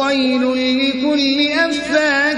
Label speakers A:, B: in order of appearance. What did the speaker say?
A: ويل لكل أفاك